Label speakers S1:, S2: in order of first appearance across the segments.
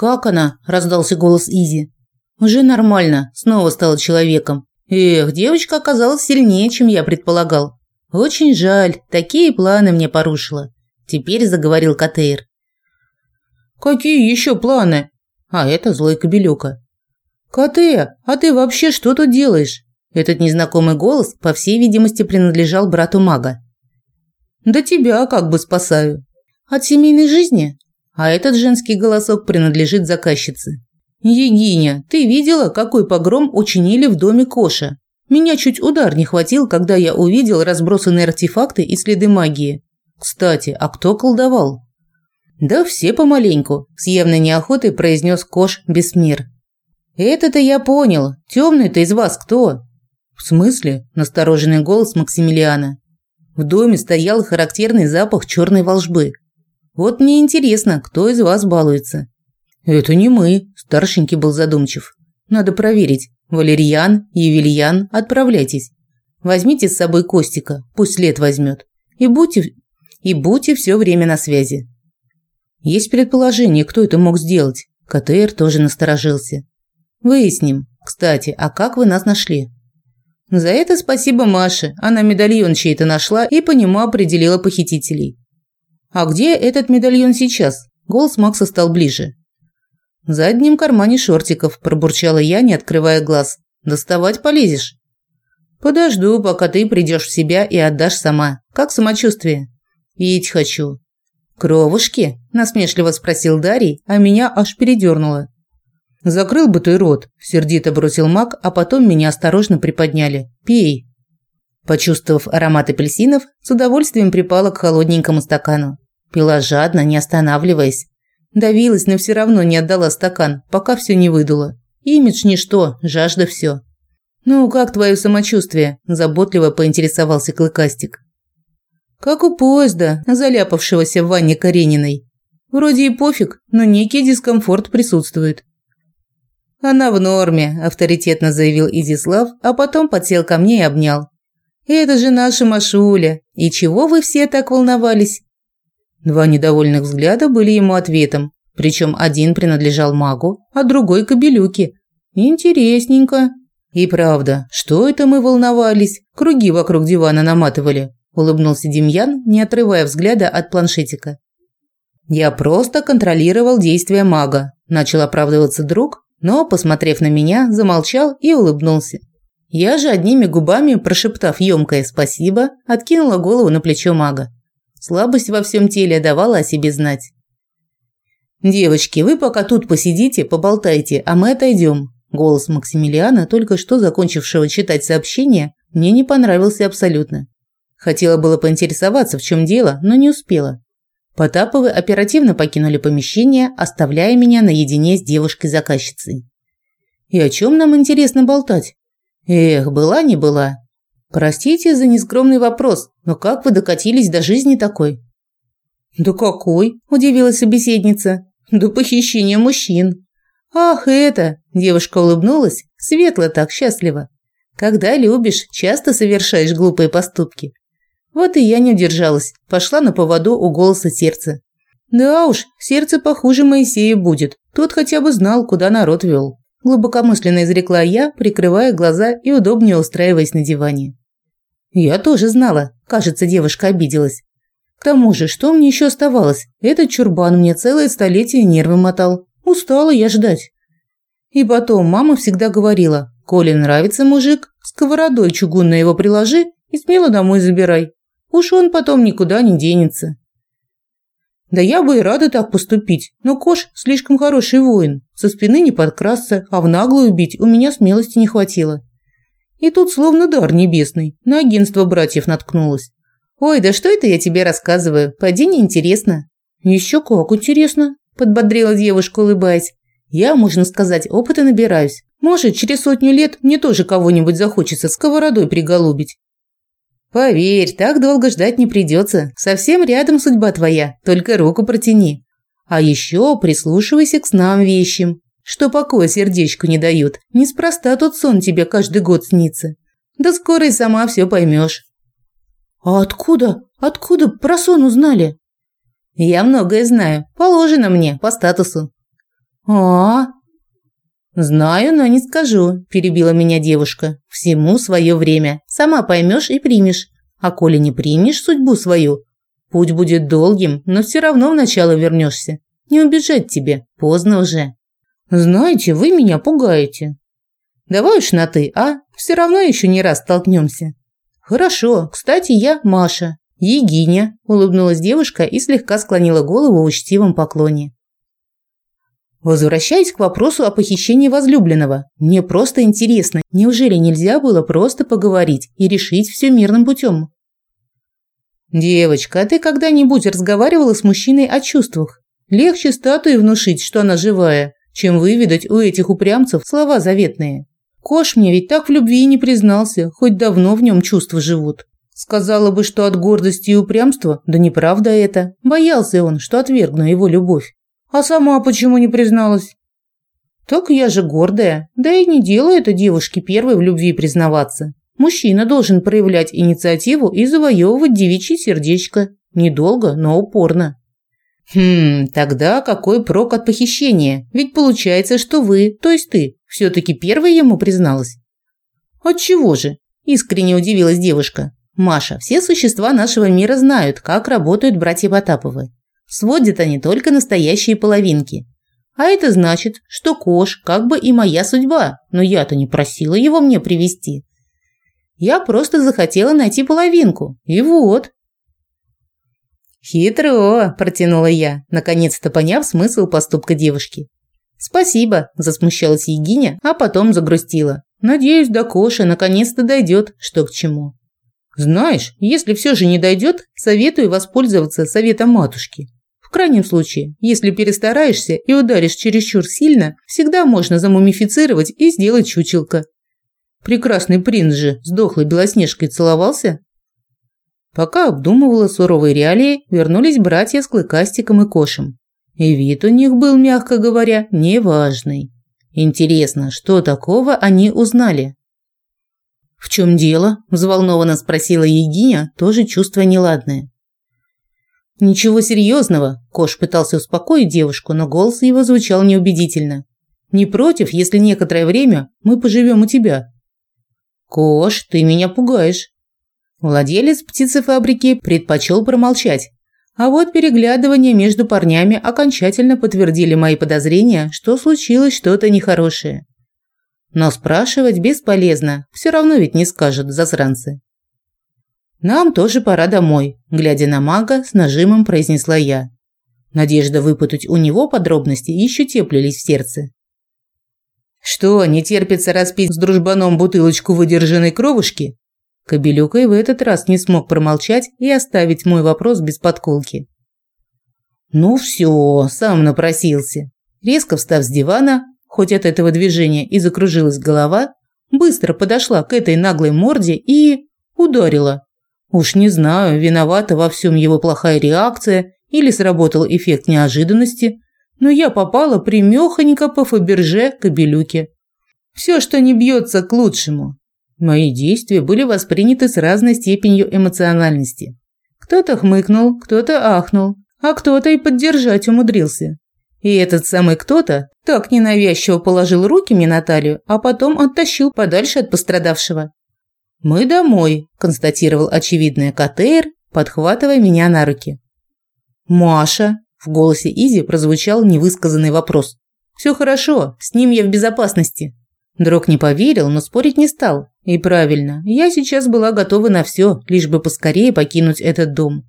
S1: «Как она?» – раздался голос Изи. «Уже нормально, снова стала человеком. Эх, девочка оказалась сильнее, чем я предполагал. Очень жаль, такие планы мне порушила». Теперь заговорил Катейр.
S2: «Какие еще планы?»
S1: А это злой кобелюка.
S2: «Кате, а ты вообще что тут делаешь?»
S1: Этот незнакомый голос, по всей видимости, принадлежал брату мага.
S2: «Да тебя как бы спасаю».
S1: «От семейной жизни?» А этот женский голосок принадлежит заказчице.
S2: «Егиня, ты видела, какой погром учинили в доме Коша? Меня чуть удар не хватил, когда я увидел разбросанные артефакты и следы магии. Кстати, а кто колдовал?»
S1: «Да все помаленьку», – с явной неохотой произнес Кош Бесмир. «Это-то я понял. Темный-то из вас кто?»
S2: «В смысле?» – настороженный голос Максимилиана. В доме стоял характерный запах черной волжбы. «Вот мне интересно, кто из вас балуется?»
S1: «Это не мы», – старшенький был задумчив. «Надо проверить. Валерьян, Евельян, отправляйтесь. Возьмите с собой Костика, пусть след возьмет. И будьте, и будьте все время на связи». Есть предположение, кто это мог сделать. КТР тоже насторожился. Выясним. Кстати, а как вы нас нашли? За это спасибо Маше. Она медальон чей-то нашла и по нему определила похитителей. А где этот медальон сейчас? Голос Макса стал ближе. В заднем кармане шортиков, пробурчала я, не открывая глаз. Доставать полезешь? Подожду, пока ты придешь в себя и отдашь сама. Как самочувствие? Пить хочу. Кровушки? насмешливо спросил Дарий, а меня аж передернуло. Закрыл бы ты рот, сердито бросил Мак, а потом меня осторожно приподняли. Пей. Почувствовав аромат апельсинов, с удовольствием припала к холодненькому стакану. Пила жадно, не останавливаясь. Давилась, но все равно не отдала стакан, пока все не выдуло. Имидж ничто, жажда все. «Ну, как твое самочувствие?» – заботливо поинтересовался Клыкастик. «Как у поезда, заляпавшегося в ванне Карениной. Вроде и пофиг, но некий дискомфорт присутствует. «Она в норме», – авторитетно заявил Изислав, а потом подсел ко мне и обнял. «Это же наша Машуля. И чего вы все так волновались?» Два недовольных взгляда были ему ответом, причем один принадлежал магу, а другой – кобелюке. «Интересненько». «И правда, что это мы волновались? Круги вокруг дивана наматывали», – улыбнулся Демьян, не отрывая взгляда от планшетика. «Я просто контролировал действия мага», – начал оправдываться друг, но, посмотрев на меня, замолчал и улыбнулся. Я же одними губами, прошептав ёмкое «спасибо», откинула голову на плечо мага. Слабость во всем теле давала о себе знать. «Девочки, вы пока тут посидите, поболтайте, а мы отойдем». Голос Максимилиана, только что закончившего читать сообщение, мне не понравился абсолютно. Хотела было поинтересоваться, в чем дело, но не успела. Потаповы оперативно покинули помещение, оставляя меня наедине с девушкой-заказчицей. И о чем нам интересно болтать? Эх, была не была. Простите за нескромный вопрос, но как вы докатились до жизни такой? Да какой? удивилась собеседница. До похищения мужчин. Ах, это, девушка улыбнулась, светло так, счастливо. Когда любишь, часто совершаешь глупые поступки. Вот и я не удержалась, пошла на поводу у голоса сердца. Да уж, сердце похуже Моисея будет. Тот хотя бы знал, куда народ вел. Глубокомысленно изрекла я, прикрывая глаза и удобнее устраиваясь на диване. Я тоже знала. Кажется, девушка обиделась. К тому же, что мне еще оставалось? Этот чурбан мне целое столетие нервы мотал. Устала я ждать. И потом мама всегда говорила, коли нравится мужик, сковородой чугунной его приложи и смело домой забирай. Уж он потом никуда не денется. Да я бы и рада так поступить, но Кош слишком хороший воин. Со спины не подкрасться, а в наглую бить у меня смелости не хватило. И тут словно дар небесный, на агентство братьев наткнулась. «Ой, да что это я тебе рассказываю? Пойди неинтересно». «Еще как интересно», – подбодрила девушка, улыбаясь. «Я, можно сказать, опыта набираюсь. Может, через сотню лет мне тоже кого-нибудь захочется сковородой приголубить. Поверь, так долго ждать не придется. Совсем рядом судьба твоя, только руку протяни. А еще прислушивайся к снам вещим, что покоя сердечку не дают. Неспроста тот сон тебе каждый год снится. Да скоро и сама все поймешь. А откуда? Откуда про сон узнали? Я многое знаю. Положено мне по статусу. А, Знаю, но не скажу, перебила меня девушка. Всему свое время. Сама поймешь и примешь. А коли не примешь судьбу свою, путь будет долгим, но все равно в начало вернешься. Не убежать тебе, поздно уже. Знаете, вы меня пугаете. Давай уж на ты, а? Все равно еще не раз столкнемся. Хорошо. Кстати, я Маша. Егиня, улыбнулась девушка и слегка склонила голову в учтивом поклоне. Возвращаясь к вопросу о похищении возлюбленного, мне просто интересно, неужели нельзя было просто поговорить и решить все мирным путем? Девочка, а ты когда-нибудь разговаривала с мужчиной о чувствах? Легче статуе внушить, что она живая, чем выведать у этих упрямцев слова заветные. Кош мне ведь так в любви и не признался, хоть давно в нем чувства живут. Сказала бы, что от гордости и упрямства, да неправда это. Боялся он, что отвергну его любовь. А сама почему не призналась? Так я же гордая. Да и не делаю это девушке первой в любви признаваться. Мужчина должен проявлять инициативу и завоевывать девичье сердечко. Недолго, но упорно. Хм, тогда какой прок от похищения? Ведь получается, что вы, то есть ты, все-таки первой ему призналась. Отчего же? Искренне удивилась девушка. Маша, все существа нашего мира знают, как работают братья Потаповы. Сводят они только настоящие половинки. А это значит, что Кош как бы и моя судьба, но я-то не просила его мне привести. Я просто захотела найти половинку, и вот. Хитро, протянула я, наконец-то поняв смысл поступка девушки. Спасибо, засмущалась Егиня, а потом загрустила. Надеюсь, до Коши наконец-то дойдет, что к чему. Знаешь, если все же не дойдет, советую воспользоваться советом матушки. В крайнем случае, если перестараешься и ударишь чересчур сильно, всегда можно замумифицировать и сделать чучелка. Прекрасный принц же с дохлой белоснежкой целовался. Пока обдумывала суровые реалии, вернулись братья с Клыкастиком и Кошем. И вид у них был, мягко говоря, неважный. Интересно, что такого они узнали? «В чем дело?» – взволнованно спросила Егиня, тоже чувствуя неладное. «Ничего серьезного», – Кош пытался успокоить девушку, но голос его звучал неубедительно. «Не против, если некоторое время мы поживем у тебя?» «Кош, ты меня пугаешь». Владелец птицефабрики предпочел промолчать. А вот переглядывания между парнями окончательно подтвердили мои подозрения, что случилось что-то нехорошее. Но спрашивать бесполезно, все равно ведь не скажут засранцы. «Нам тоже пора домой», – глядя на мага, с нажимом произнесла я. Надежда выпутать у него подробности еще теплились в сердце. «Что, не терпится распить с дружбаном бутылочку выдержанной кровушки?» Кобелюка и в этот раз не смог промолчать и оставить мой вопрос без подколки. «Ну все, сам напросился». Резко встав с дивана, хоть от этого движения и закружилась голова, быстро подошла к этой наглой морде и ударила. Уж не знаю, виновата во всем его плохая реакция или сработал эффект неожиданности, но я попала примёхонько по Фаберже кабелюке. Все, что не бьется к лучшему. Мои действия были восприняты с разной степенью эмоциональности. Кто-то хмыкнул, кто-то ахнул, а кто-то и поддержать умудрился. И этот самый кто-то так ненавязчиво положил руки мне на талию, а потом оттащил подальше от пострадавшего. «Мы домой», – констатировал очевидное КТР, подхватывая меня на руки. «Маша», – в голосе Изи прозвучал невысказанный вопрос. «Все хорошо, с ним я в безопасности». Друг не поверил, но спорить не стал. И правильно, я сейчас была готова на все, лишь бы поскорее покинуть этот дом.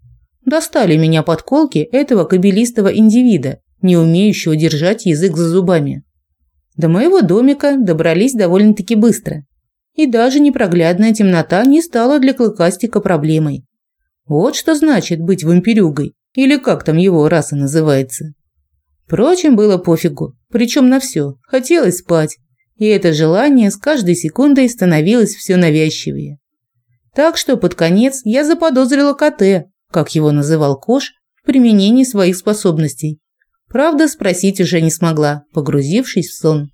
S1: Достали меня подколки этого кабелистого индивида, не умеющего держать язык за зубами. До моего домика добрались довольно-таки быстро и даже непроглядная темнота не стала для клыкастика проблемой. Вот что значит быть вампирюгой, или как там его раса называется. Впрочем, было пофигу, причем на все, хотелось спать, и это желание с каждой секундой становилось все навязчивее. Так что под конец я заподозрила КТ, как его называл Кош, в применении своих способностей. Правда, спросить уже не смогла, погрузившись в сон.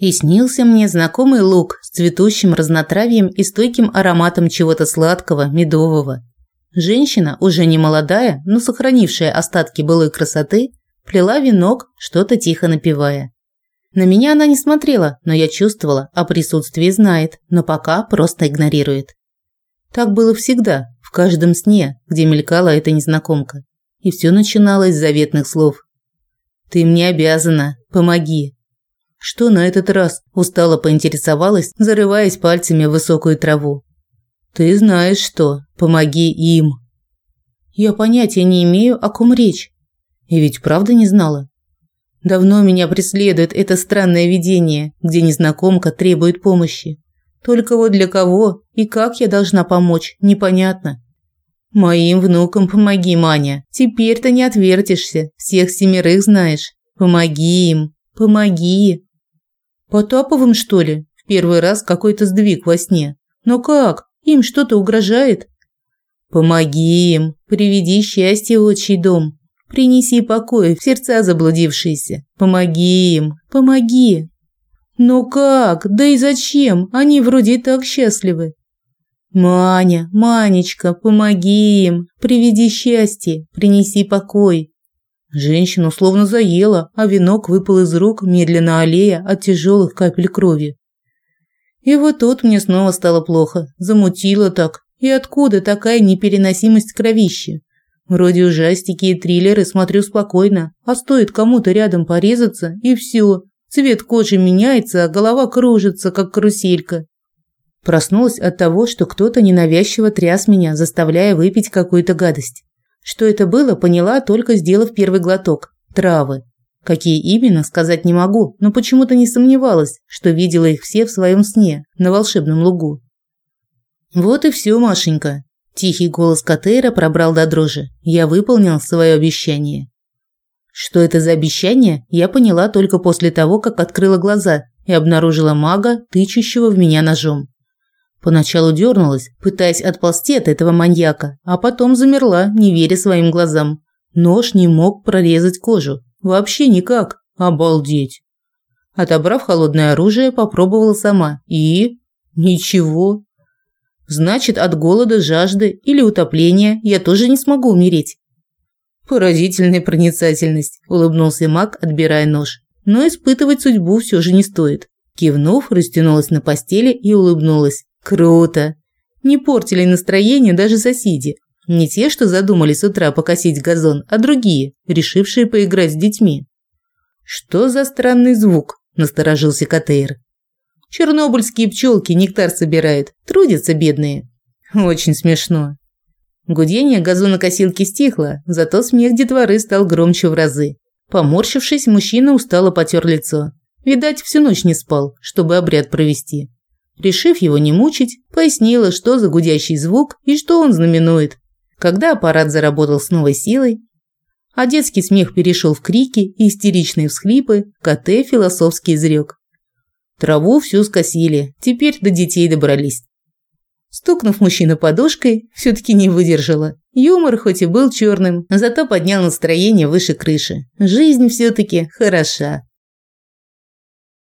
S1: И снился мне знакомый луг с цветущим разнотравьем и стойким ароматом чего-то сладкого, медового. Женщина, уже не молодая, но сохранившая остатки былой красоты, плела венок, что-то тихо напевая. На меня она не смотрела, но я чувствовала, о присутствии знает, но пока просто игнорирует. Так было всегда, в каждом сне, где мелькала эта незнакомка. И все начиналось с заветных слов. «Ты мне обязана, помоги». Что на этот раз? Устало поинтересовалась, зарываясь пальцами в высокую траву. «Ты знаешь что, помоги им». Я понятия не имею, о ком речь. И ведь правда не знала. Давно меня преследует это странное видение, где незнакомка требует помощи. Только вот для кого и как я должна помочь, непонятно. Моим внукам помоги, Маня. Теперь-то не отвертишься, всех семерых знаешь. Помоги им, помоги. Потаповым, что ли? В первый раз какой-то сдвиг во сне. Но как? Им что-то угрожает? Помоги им, приведи счастье в отчий дом. Принеси покой в сердца заблудившиеся. Помоги им, помоги. Но как? Да и зачем? Они вроде так счастливы. Маня, Манечка, помоги им, приведи счастье, принеси покой. Женщину словно заело, а венок выпал из рук, медленно аллея от тяжелых капель крови. И вот тут мне снова стало плохо, замутило так. И откуда такая непереносимость кровищи? Вроде ужастики и триллеры смотрю спокойно, а стоит кому-то рядом порезаться, и все, Цвет кожи меняется, а голова кружится, как каруселька. Проснулась от того, что кто-то ненавязчиво тряс меня, заставляя выпить какую-то гадость. Что это было, поняла, только сделав первый глоток. Травы. Какие именно, сказать не могу, но почему-то не сомневалась, что видела их все в своем сне, на волшебном лугу. «Вот и все, Машенька». Тихий голос Катейра пробрал до дрожи. Я выполнил свое обещание. Что это за обещание, я поняла только после того, как открыла глаза и обнаружила мага, тычущего в меня ножом. Поначалу дернулась, пытаясь отползти от этого маньяка, а потом замерла, не веря своим глазам. Нож не мог прорезать кожу. Вообще никак. Обалдеть. Отобрав холодное оружие, попробовала сама. И... Ничего. Значит, от голода, жажды или утопления я тоже не смогу умереть. Поразительная проницательность, улыбнулся Мак, отбирая нож. Но испытывать судьбу все же не стоит. Кивнув, растянулась на постели и улыбнулась. Круто. Не портили настроение даже соседи. Не те, что задумали с утра покосить газон, а другие, решившие поиграть с детьми. Что за странный звук? насторожился Катейр. Чернобыльские пчелки нектар собирают, трудятся бедные. Очень смешно. Гудение газонокосилки стихло, зато смех детворы стал громче в разы. Поморщившись, мужчина устало потер лицо. Видать, всю ночь не спал, чтобы обряд провести. Решив его не мучить, пояснила, что за гудящий звук и что он знаменует. Когда аппарат заработал с новой силой, а детский смех перешел в крики и истеричные всхлипы, КТ философски изрек. Траву всю скосили, теперь до детей добрались. Стукнув мужчину подушкой, все-таки не выдержала. Юмор хоть и был черным, зато поднял настроение выше крыши. Жизнь все-таки хороша.